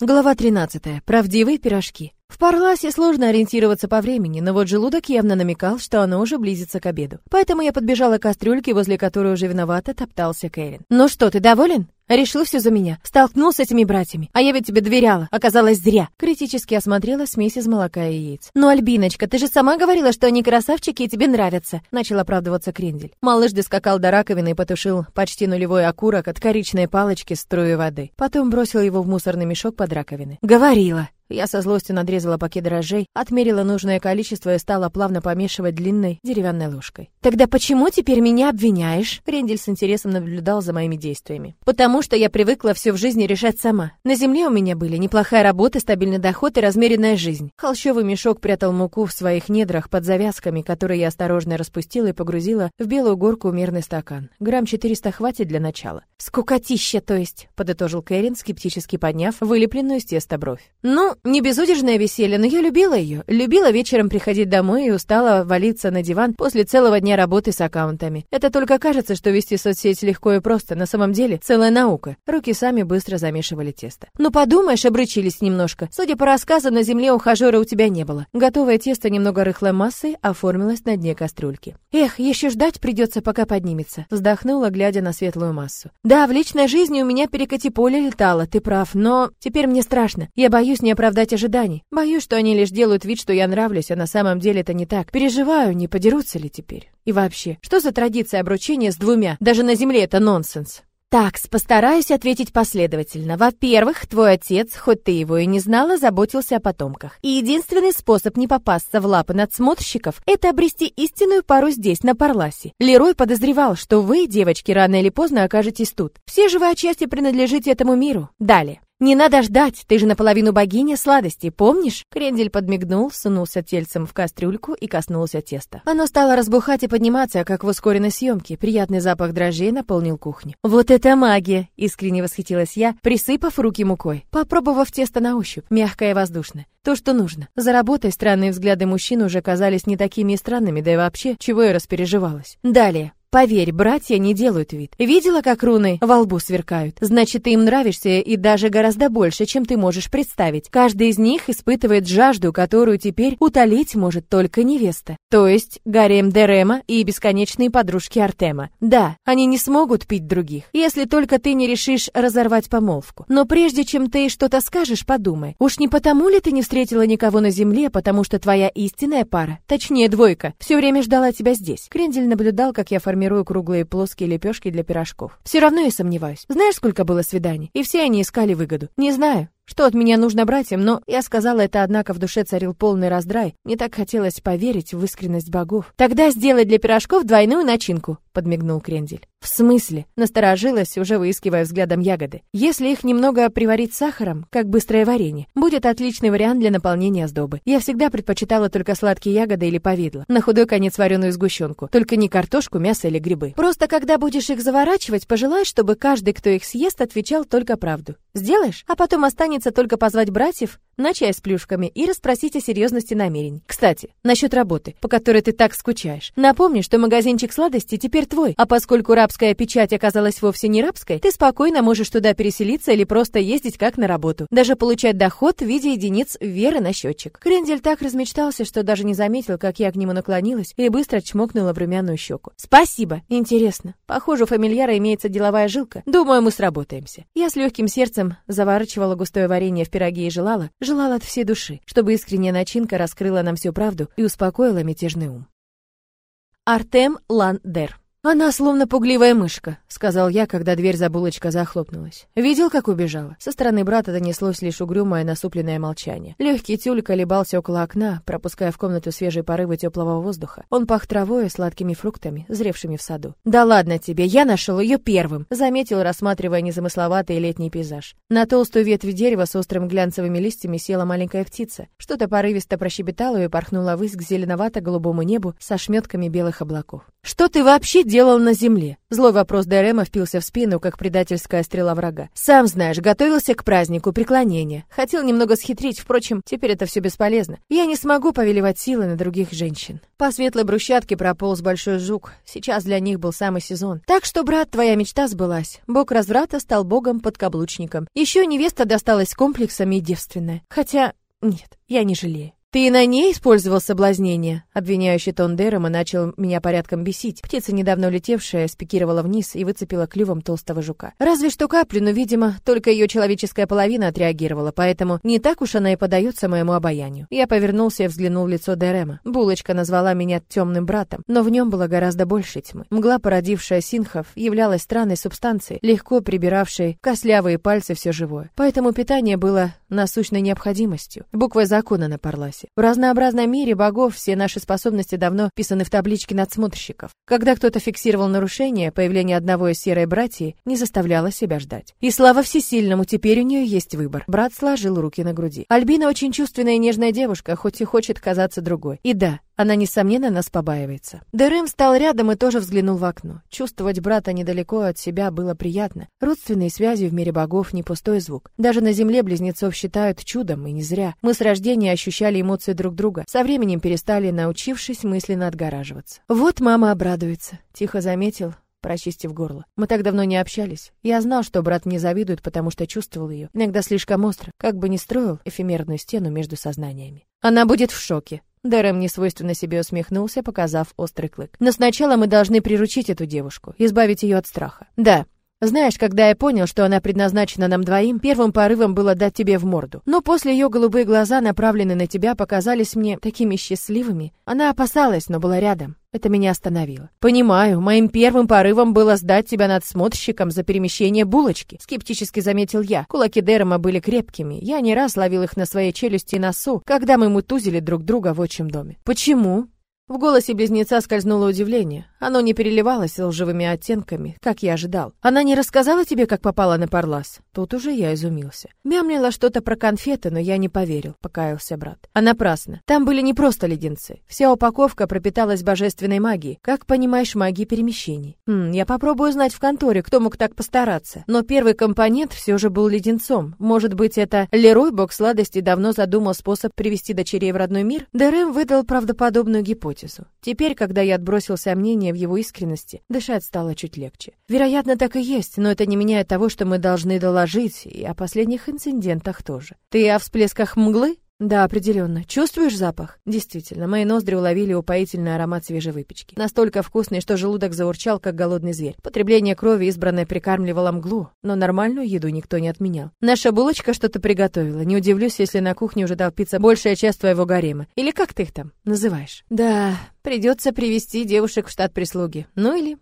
Глава 13. Правдивые пирожки. В Парласе сложно ориентироваться по времени, но вот желудок явно намекал, что оно уже близится к обеду. Поэтому я подбежала к кастрюльке, возле которой уже виновато топтался Кевин. «Ну что, ты доволен?» Решил все за меня. Столкнулся с этими братьями. А я ведь тебе доверяла. Оказалось, зря. Критически осмотрела смесь из молока и яиц. Ну, Альбиночка, ты же сама говорила, что они красавчики и тебе нравятся. Начал оправдываться Крендель. Малыш доскакал до раковины и потушил почти нулевой окурок от коричной палочки с струей воды. Потом бросил его в мусорный мешок под раковиной. Говорила. Я со злостью надрезала пакет дрожжей, отмерила нужное количество и стала плавно помешивать длинной деревянной ложкой. «Тогда почему теперь меня обвиняешь?» Крендель с интересом наблюдал за моими действиями. «Потому что я привыкла все в жизни решать сама. На земле у меня были неплохая работа, стабильный доход и размеренная жизнь». Холщовый мешок прятал муку в своих недрах под завязками, которые я осторожно распустила и погрузила в белую горку мерный стакан. Грамм 400 хватит для начала. «Скукотища, то есть», — подытожил Кэрин, скептически подняв вылепленную из теста бровь. «Ну, не безудержное веселье, но я любила ее. Любила вечером приходить домой и устала валиться на диван после целого дня работы с аккаунтами. Это только кажется, что вести соцсеть легко и просто. На самом деле целая наука. Руки сами быстро замешивали тесто. Ну подумаешь, обрычились немножко. Судя по рассказу, на земле ухажера у тебя не было. Готовое тесто немного рыхлой массой оформилось на дне кастрюльки. Эх, еще ждать придется, пока поднимется. Вздохнула, глядя на светлую массу. Да, в личной жизни у меня перекати поле летало, ты прав, но теперь мне страшно. Я боюсь не оправдать оправдать ожиданий. Боюсь, что они лишь делают вид, что я нравлюсь, а на самом деле это не так. Переживаю, не подерутся ли теперь. И вообще, что за традиция обручения с двумя? Даже на земле это нонсенс. Так, постараюсь ответить последовательно. Во-первых, твой отец, хоть ты его и не знала, заботился о потомках. И единственный способ не попасться в лапы надсмотрщиков – это обрести истинную пару здесь, на Парласе. Лерой подозревал, что вы, девочки, рано или поздно окажетесь тут. Все же вы отчасти принадлежите этому миру. Далее. «Не надо ждать, ты же наполовину богиня сладости, помнишь?» Крендель подмигнул, сунулся тельцем в кастрюльку и коснулся теста. Оно стало разбухать и подниматься, как в ускоренной съемке. Приятный запах дрожжей наполнил кухню. «Вот это магия!» — искренне восхитилась я, присыпав руки мукой. Попробовав тесто на ощупь, мягкое и воздушное. То, что нужно. За работой странные взгляды мужчин уже казались не такими и странными, да и вообще, чего я распереживалась. Далее. Поверь, братья не делают вид. Видела, как руны во лбу сверкают? Значит, ты им нравишься и даже гораздо больше, чем ты можешь представить. Каждый из них испытывает жажду, которую теперь утолить может только невеста. То есть гарем Дерема и бесконечные подружки Артема. Да, они не смогут пить других, если только ты не решишь разорвать помолвку. Но прежде чем ты что-то скажешь, подумай. Уж не потому ли ты не встретила никого на земле, потому что твоя истинная пара, точнее двойка, все время ждала тебя здесь? Крендель наблюдал, как я формирую формирую круглые плоские лепешки для пирожков. Все равно я сомневаюсь. Знаешь, сколько было свиданий? И все они искали выгоду. Не знаю. Что от меня нужно братьям, но я сказала это, однако в душе царил полный раздрай. Мне так хотелось поверить в искренность богов. Тогда сделай для пирожков двойную начинку, подмигнул Крендель. В смысле? Насторожилась, уже выискивая взглядом ягоды. Если их немного приварить сахаром, как быстрое варенье, будет отличный вариант для наполнения сдобы. Я всегда предпочитала только сладкие ягоды или повидло. На худой конец вареную сгущенку. Только не картошку, мясо или грибы. Просто когда будешь их заворачивать, пожелай, чтобы каждый, кто их съест, отвечал только правду. Сделаешь? А потом останется только позвать братьев на чай с плюшками и расспросить о серьезности намерений. Кстати, насчет работы, по которой ты так скучаешь. Напомни, что магазинчик сладостей теперь твой, а поскольку рабская печать оказалась вовсе не рабской, ты спокойно можешь туда переселиться или просто ездить как на работу. Даже получать доход в виде единиц веры на счетчик. Крендель так размечтался, что даже не заметил, как я к нему наклонилась и быстро чмокнула в румяную щеку. Спасибо. Интересно. Похоже, у фамильяра имеется деловая жилка. Думаю, мы сработаемся. Я с легким сердцем заворачивала густое варенье в пироги и желала, желала от всей души, чтобы искренняя начинка раскрыла нам всю правду и успокоила мятежный ум. Артем Ландер «Она словно пугливая мышка», — сказал я, когда дверь за булочкой захлопнулась. Видел, как убежала? Со стороны брата донеслось лишь угрюмое насупленное молчание. Легкий тюль колебался около окна, пропуская в комнату свежие порывы теплого воздуха. Он пах травой и сладкими фруктами, зревшими в саду. «Да ладно тебе, я нашел ее первым», — заметил, рассматривая незамысловатый летний пейзаж. На толстую ветвь дерева с острыми глянцевыми листьями села маленькая птица. Что-то порывисто прощебетало и порхнула ввысь к зеленовато-голубому небу со шметками белых облаков. «Что ты вообще делаешь?» Делал на земле? Злой вопрос Дерема впился в спину, как предательская стрела врага. Сам знаешь, готовился к празднику преклонения. Хотел немного схитрить, впрочем, теперь это все бесполезно. Я не смогу повелевать силой на других женщин. По светлой брусчатке прополз большой жук. Сейчас для них был самый сезон. Так что, брат, твоя мечта сбылась. Бог разврата стал богом-подкаблучником. Еще невеста досталась комплексами и девственная. Хотя, нет, я не жалею. «Ты на ней использовал соблазнение?» Обвиняющий тон Дерема начал меня порядком бесить. Птица, недавно улетевшая, спикировала вниз и выцепила клювом толстого жука. Разве что каплю, но, видимо, только ее человеческая половина отреагировала, поэтому не так уж она и подается моему обаянию. Я повернулся и взглянул в лицо Дерема. Булочка назвала меня темным братом, но в нем было гораздо больше тьмы. Мгла, породившая синхов, являлась странной субстанцией, легко прибиравшей костлявые пальцы все живое. Поэтому питание было насущной необходимостью. Буквой закона напарлась классе. В разнообразном мире богов все наши способности давно вписаны в таблички надсмотрщиков. Когда кто-то фиксировал нарушение, появление одного из серой братьи не заставляло себя ждать. И слава всесильному, теперь у нее есть выбор. Брат сложил руки на груди. Альбина очень чувственная и нежная девушка, хоть и хочет казаться другой. И да, она, несомненно, нас побаивается. Дерем встал рядом и тоже взглянул в окно. Чувствовать брата недалеко от себя было приятно. Родственные связи в мире богов не пустой звук. Даже на земле близнецов считают чудом, и не зря. Мы с рождения ощущали эмоции друг друга. Со временем перестали, научившись мысленно отгораживаться. Вот мама обрадуется, тихо заметил, прочистив горло. Мы так давно не общались. Я знал, что брат мне завидует, потому что чувствовал ее. Иногда слишком остро, как бы не строил эфемерную стену между сознаниями. Она будет в шоке. Дэрэм несвойственно себе усмехнулся, показав острый клык. «Но сначала мы должны приручить эту девушку, избавить ее от страха». «Да, знаешь, когда я понял, что она предназначена нам двоим, первым порывом было дать тебе в морду. Но после ее голубые глаза, направленные на тебя, показались мне такими счастливыми. Она опасалась, но была рядом. Это меня остановило. Понимаю, моим первым порывом было сдать тебя надсмотрщиком за перемещение булочки. Скептически заметил я. Кулаки Дерема были крепкими. Я не раз ловил их на своей челюсти и носу, когда мы мутузили друг друга в отчим доме. Почему? В голосе близнеца скользнуло удивление. Оно не переливалось лживыми оттенками, как я ожидал. Она не рассказала тебе, как попала на Парлас? Тут уже я изумился. Мямлила что-то про конфеты, но я не поверил, покаялся брат. А напрасно. Там были не просто леденцы. Вся упаковка пропиталась божественной магией. Как понимаешь, магией перемещений. Хм, я попробую узнать в конторе, кто мог так постараться. Но первый компонент все же был леденцом. Может быть, это Лерой, бог сладости, давно задумал способ привести дочерей в родной мир? Дэрэм выдал правдоподобную гипотезу. Теперь, когда я отбросил сомнения в его искренности, дышать стало чуть легче. Вероятно, так и есть, но это не меняет того, что мы должны доложить, и о последних инцидентах тоже. Ты о всплесках мглы? Да, определенно. Чувствуешь запах? Действительно, мои ноздри уловили упоительный аромат свежей выпечки. Настолько вкусный, что желудок заурчал, как голодный зверь. Потребление крови избранное прикармливало мглу, но нормальную еду никто не отменял. Наша булочка что-то приготовила. Не удивлюсь, если на кухне уже толпится большая часть твоего гарема. Или как ты их там называешь? Да, придется привести девушек в штат прислуги. Ну или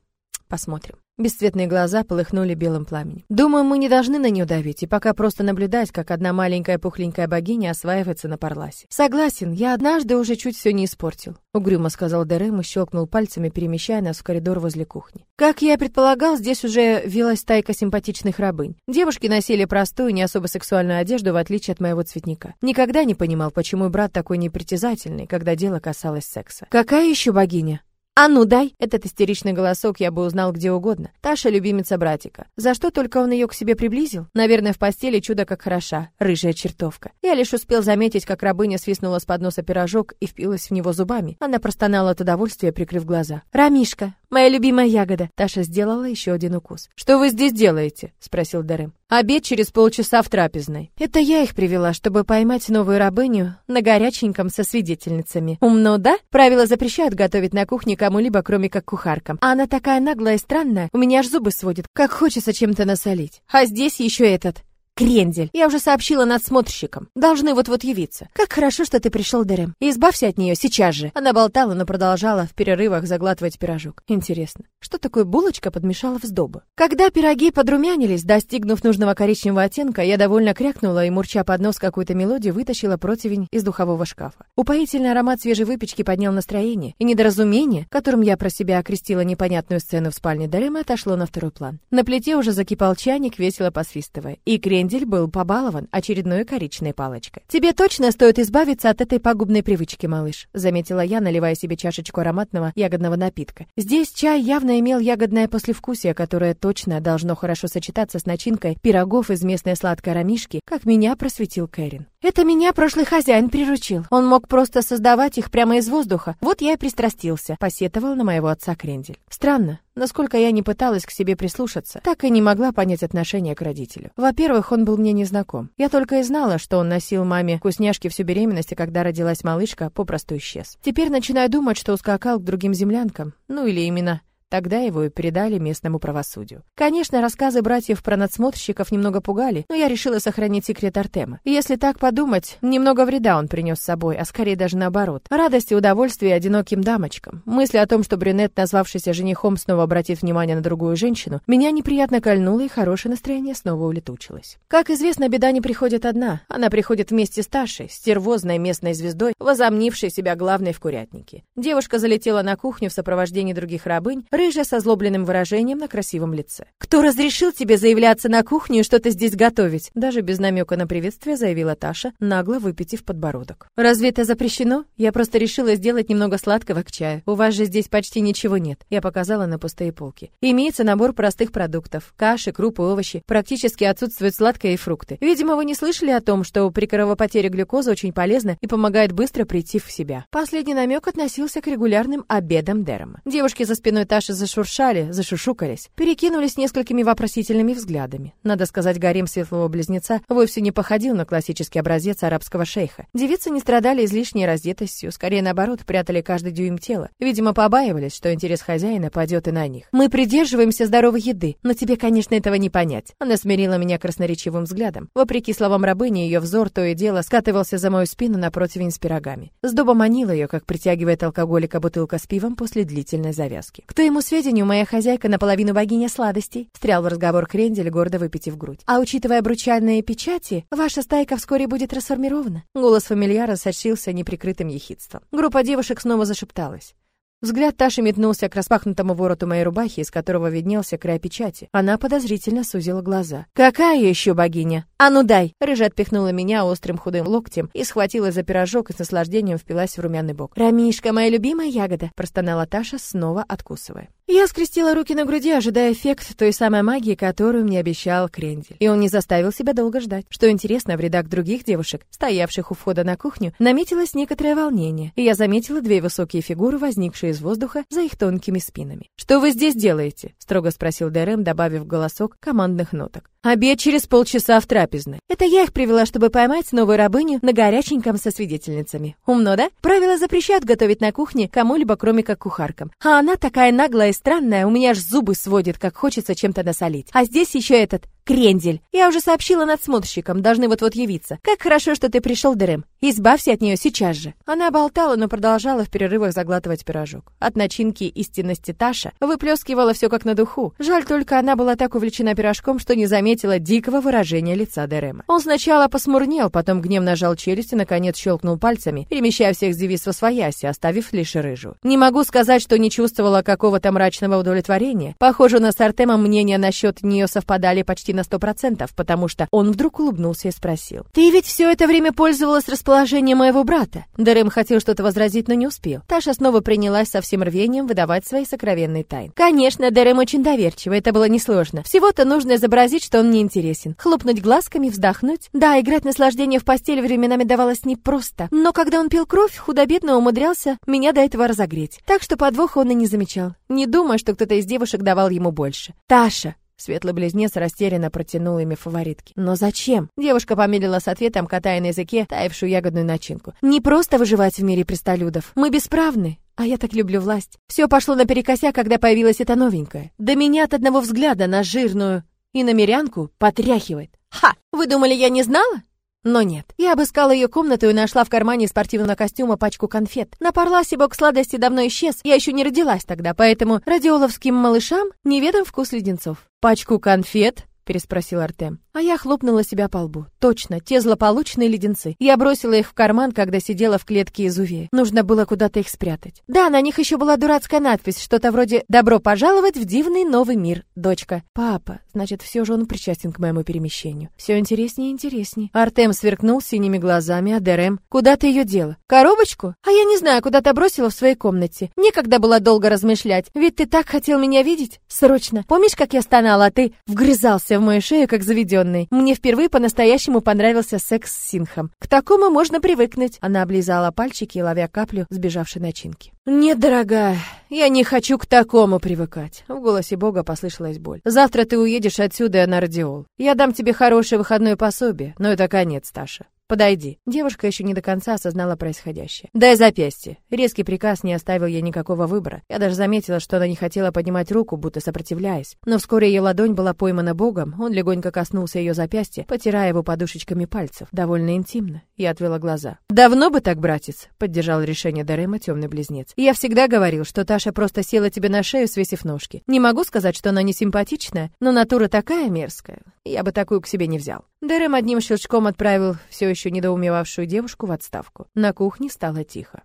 посмотрим. Бесцветные глаза полыхнули белым пламенем. Думаю, мы не должны на нее давить и пока просто наблюдать, как одна маленькая пухленькая богиня осваивается на Парласе. Согласен, я однажды уже чуть все не испортил. Угрюмо сказал Дерем и щелкнул пальцами, перемещая нас в коридор возле кухни. Как я и предполагал, здесь уже велась стайка симпатичных рабынь. Девушки носили простую, не особо сексуальную одежду, в отличие от моего цветника. Никогда не понимал, почему брат такой непритязательный, когда дело касалось секса. Какая еще богиня? «А ну дай!» Этот истеричный голосок я бы узнал где угодно. Таша — любимица братика. За что только он ее к себе приблизил? Наверное, в постели чудо как хороша, рыжая чертовка. Я лишь успел заметить, как рабыня свистнула с подноса пирожок и впилась в него зубами. Она простонала от удовольствия, прикрыв глаза. «Рамишка, моя любимая ягода!» Таша сделала еще один укус. «Что вы здесь делаете?» — спросил Дарем. «Обед через полчаса в трапезной». «Это я их привела, чтобы поймать новую рабыню на горяченьком со свидетельницами. Умно, да? Правила запрещают готовить на кухне кому-либо, кроме как кухаркам. А она такая наглая и странная, у меня аж зубы сводит, как хочется чем-то насолить. А здесь еще этот. Крендель. Я уже сообщила надсмотрщикам. Должны вот-вот явиться. Как хорошо, что ты пришел, Дерем. И избавься от нее сейчас же. Она болтала, но продолжала в перерывах заглатывать пирожок. Интересно, что такое булочка подмешала в сдобу? Когда пироги подрумянились, достигнув нужного коричневого оттенка, я довольно крякнула и, мурча под нос какую-то мелодию, вытащила противень из духового шкафа. Упоительный аромат свежей выпечки поднял настроение, и недоразумение, которым я про себя окрестила непонятную сцену в спальне Дерема, отошло на второй план. На плите уже закипал чайник, весело посвистывая. И крендель Крендель был побалован очередной коричной палочкой. «Тебе точно стоит избавиться от этой пагубной привычки, малыш», заметила я, наливая себе чашечку ароматного ягодного напитка. Здесь чай явно имел ягодное послевкусие, которое точно должно хорошо сочетаться с начинкой пирогов из местной сладкой рамишки, как меня просветил Кэрин. Это меня прошлый хозяин приручил. Он мог просто создавать их прямо из воздуха. Вот я и пристрастился, посетовал на моего отца Крендель. Странно, насколько я не пыталась к себе прислушаться, так и не могла понять отношение к родителю. Во-первых, он был мне незнаком. Я только и знала, что он носил маме вкусняшки всю беременность, и когда родилась малышка, попросту исчез. Теперь начинаю думать, что ускакал к другим землянкам, ну или именно Тогда его и передали местному правосудию. Конечно, рассказы братьев про надсмотрщиков немного пугали, но я решила сохранить секрет Артема. Если так подумать, немного вреда он принес с собой, а скорее даже наоборот. Радость и удовольствие одиноким дамочкам. Мысли о том, что брюнет, назвавшийся женихом, снова обратит внимание на другую женщину, меня неприятно кольнуло, и хорошее настроение снова улетучилось. Как известно, беда не приходит одна. Она приходит вместе с Ташей, стервозной местной звездой, возомнившей себя главной в курятнике. Девушка залетела на кухню в сопровождении других рабынь, рыжая с озлобленным выражением на красивом лице. «Кто разрешил тебе заявляться на кухню и что-то здесь готовить?» Даже без намека на приветствие заявила Таша, нагло выпитив подбородок. «Разве это запрещено? Я просто решила сделать немного сладкого к чаю. У вас же здесь почти ничего нет». Я показала на пустые полки. Имеется набор простых продуктов. Каши, крупы, овощи. Практически отсутствуют сладкое и фрукты. Видимо, вы не слышали о том, что при кровопотере глюкоза очень полезна и помогает быстро прийти в себя. Последний намек относился к регулярным обедам Дерема. Девушки за спиной Таши Наши зашуршали, зашушукались, перекинулись несколькими вопросительными взглядами. Надо сказать, гарем светлого близнеца вовсе не походил на классический образец арабского шейха. Девицы не страдали излишней раздетостью, скорее наоборот, прятали каждый дюйм тела. Видимо, побаивались, что интерес хозяина пойдет и на них. Мы придерживаемся здоровой еды, но тебе, конечно, этого не понять. Она смирила меня красноречивым взглядом. Вопреки словам рабыни, ее взор то и дело скатывался за мою спину на противень с пирогами. Сдоба манила ее, как притягивает алкоголика бутылка с пивом после длительной завязки. Кто ему твоему сведению, моя хозяйка наполовину богиня сладостей», — встрял в разговор Крендель, гордо выпитив грудь. «А учитывая обручальные печати, ваша стайка вскоре будет расформирована». Голос фамильяра сочился неприкрытым ехидством. Группа девушек снова зашепталась. Взгляд Таши метнулся к распахнутому вороту моей рубахи, из которого виднелся край печати. Она подозрительно сузила глаза. «Какая еще богиня? А ну дай!» Рыжа отпихнула меня острым худым локтем и схватила за пирожок и с наслаждением впилась в румяный бок. «Рамишка, моя любимая ягода!» простонала Таша, снова откусывая. Я скрестила руки на груди, ожидая эффект той самой магии, которую мне обещал Крендель. И он не заставил себя долго ждать. Что интересно, в рядах других девушек, стоявших у входа на кухню, наметилось некоторое волнение, и я заметила две высокие фигуры, возникшие из воздуха за их тонкими спинами. «Что вы здесь делаете?» — строго спросил ДРМ, добавив голосок командных ноток. «Обед через полчаса в трапезной. Это я их привела, чтобы поймать новую рабыню на горяченьком со свидетельницами. Умно, да? Правила запрещают готовить на кухне кому-либо, кроме как кухаркам. А она такая наглая и странная, у меня аж зубы сводит, как хочется чем-то насолить. А здесь еще этот крендель. Я уже сообщила надсмотрщикам, должны вот-вот явиться. Как хорошо, что ты пришел, Дэрэм. Избавься от нее сейчас же. Она болтала, но продолжала в перерывах заглатывать пирожок. От начинки истинности Таша выплескивала все как на духу. Жаль только, она была так увлечена пирожком, что не заметила дикого выражения лица Дэрэма. Он сначала посмурнел, потом гневно жал челюсть и, наконец, щелкнул пальцами, перемещая всех с девиз во свояси, оставив лишь рыжу. Не могу сказать, что не чувствовала какого-то мрачного удовлетворения. Похоже, на с Артемом мнения насчет нее совпадали почти на сто процентов, потому что он вдруг улыбнулся и спросил. «Ты ведь все это время пользовалась расположением моего брата?» Дэрэм хотел что-то возразить, но не успел. Таша снова принялась со всем рвением выдавать свои сокровенные тайны. Конечно, Дэрэм очень доверчивый, это было несложно. Всего-то нужно изобразить, что он не интересен. Хлопнуть глазками, вздохнуть. Да, играть наслаждение в постели временами давалось непросто. Но когда он пил кровь, худо-бедно умудрялся меня до этого разогреть. Так что подвоха он и не замечал. Не думая, что кто-то из девушек давал ему больше. «Таша, Светлый близнец растерянно протянул ими фаворитки. «Но зачем?» Девушка помедлила с ответом, катая на языке таявшую ягодную начинку. «Не просто выживать в мире престолюдов. Мы бесправны. А я так люблю власть. Все пошло наперекосяк, когда появилась эта новенькая. Да меня от одного взгляда на жирную и на мирянку потряхивает. Ха! Вы думали, я не знала? Но нет. Я обыскала ее комнату и нашла в кармане спортивного костюма пачку конфет. На Парласе бог сладости давно исчез, я еще не родилась тогда, поэтому радиоловским малышам неведом вкус леденцов. Пачку конфет? Переспросил Артем. А я хлопнула себя по лбу. Точно, те злополучные леденцы. Я бросила их в карман, когда сидела в клетке из Увея. Нужно было куда-то их спрятать. Да, на них еще была дурацкая надпись, что-то вроде «Добро пожаловать в дивный новый мир, дочка». Папа, значит, все же он причастен к моему перемещению. Все интереснее и интереснее. Артем сверкнул синими глазами, а Дерем, куда ты ее дела? Коробочку? А я не знаю, куда ты бросила в своей комнате. Некогда было долго размышлять. Ведь ты так хотел меня видеть? Срочно. Помнишь, как я стонала, а ты вгрызался в мою шею, как заведенный? Мне впервые по-настоящему понравился секс с Синхом. К такому можно привыкнуть. Она облизала пальчики, ловя каплю сбежавшей начинки. «Нет, дорогая, я не хочу к такому привыкать». В голосе Бога послышалась боль. «Завтра ты уедешь отсюда на радиол. Я дам тебе хорошее выходное пособие, но это конец, Таша. «Подойди». Девушка еще не до конца осознала происходящее. «Дай запястье». Резкий приказ не оставил ей никакого выбора. Я даже заметила, что она не хотела поднимать руку, будто сопротивляясь. Но вскоре ее ладонь была поймана Богом, он легонько коснулся ее запястья, потирая его подушечками пальцев. Довольно интимно. Я отвела глаза. «Давно бы так, братец», — поддержал решение Дарема темный близнец. «Я всегда говорил, что Таша просто села тебе на шею, свесив ножки. Не могу сказать, что она не симпатичная, но натура такая мерзкая. Я бы такую к себе не взял». Дэрэм одним щелчком отправил все еще недоумевавшую девушку в отставку. На кухне стало тихо.